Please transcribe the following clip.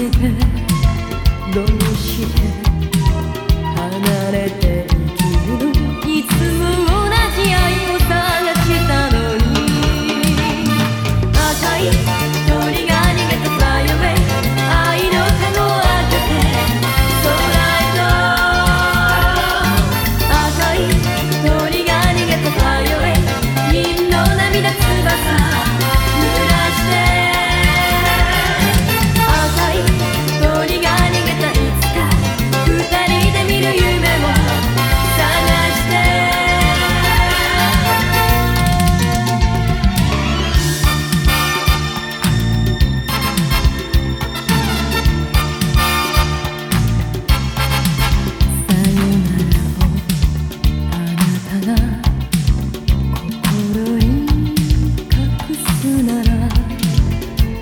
Don't you?